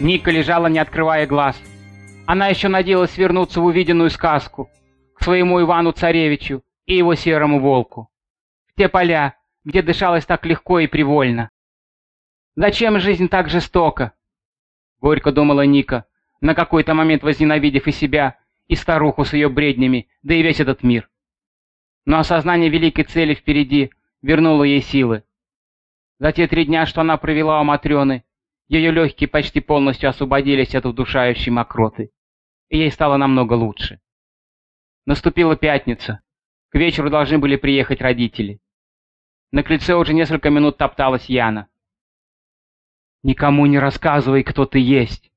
Ника лежала, не открывая глаз. Она еще надеялась вернуться в увиденную сказку, к своему Ивану-Царевичу и его серому волку. В те поля, где дышалось так легко и привольно. Зачем жизнь так жестока? Горько думала Ника, на какой-то момент возненавидев и себя, и старуху с ее бреднями, да и весь этот мир. Но осознание великой цели впереди вернуло ей силы. За те три дня, что она провела у Матрёны, ее легкие почти полностью освободились от удушающей мокроты, и ей стало намного лучше. Наступила пятница. К вечеру должны были приехать родители. На крыльце уже несколько минут топталась Яна. «Никому не рассказывай, кто ты есть.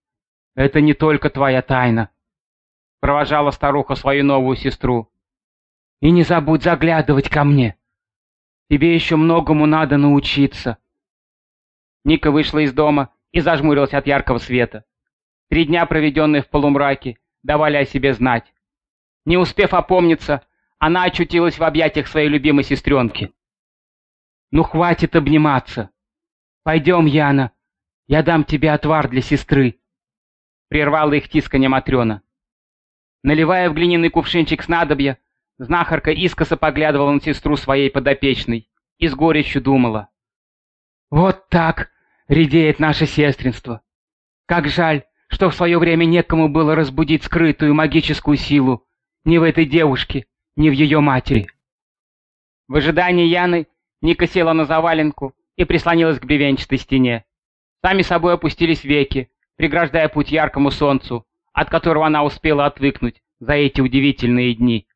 Это не только твоя тайна», — провожала старуха свою новую сестру. «И не забудь заглядывать ко мне. Тебе еще многому надо научиться». Ника вышла из дома и зажмурилась от яркого света. Три дня, проведенные в полумраке, давали о себе знать. Не успев опомниться, она очутилась в объятиях своей любимой сестренки. «Ну хватит обниматься! Пойдем, Яна, я дам тебе отвар для сестры!» Прервала их тисканье Матрена. Наливая в глиняный кувшинчик снадобья, знахарка искоса поглядывала на сестру своей подопечной и с горечью думала. «Вот так редеет наше сестринство! Как жаль, что в свое время некому было разбудить скрытую магическую силу ни в этой девушке, ни в ее матери!» В ожидании Яны Ника села на заваленку и прислонилась к бревенчатой стене. Сами собой опустились веки, преграждая путь яркому солнцу, от которого она успела отвыкнуть за эти удивительные дни.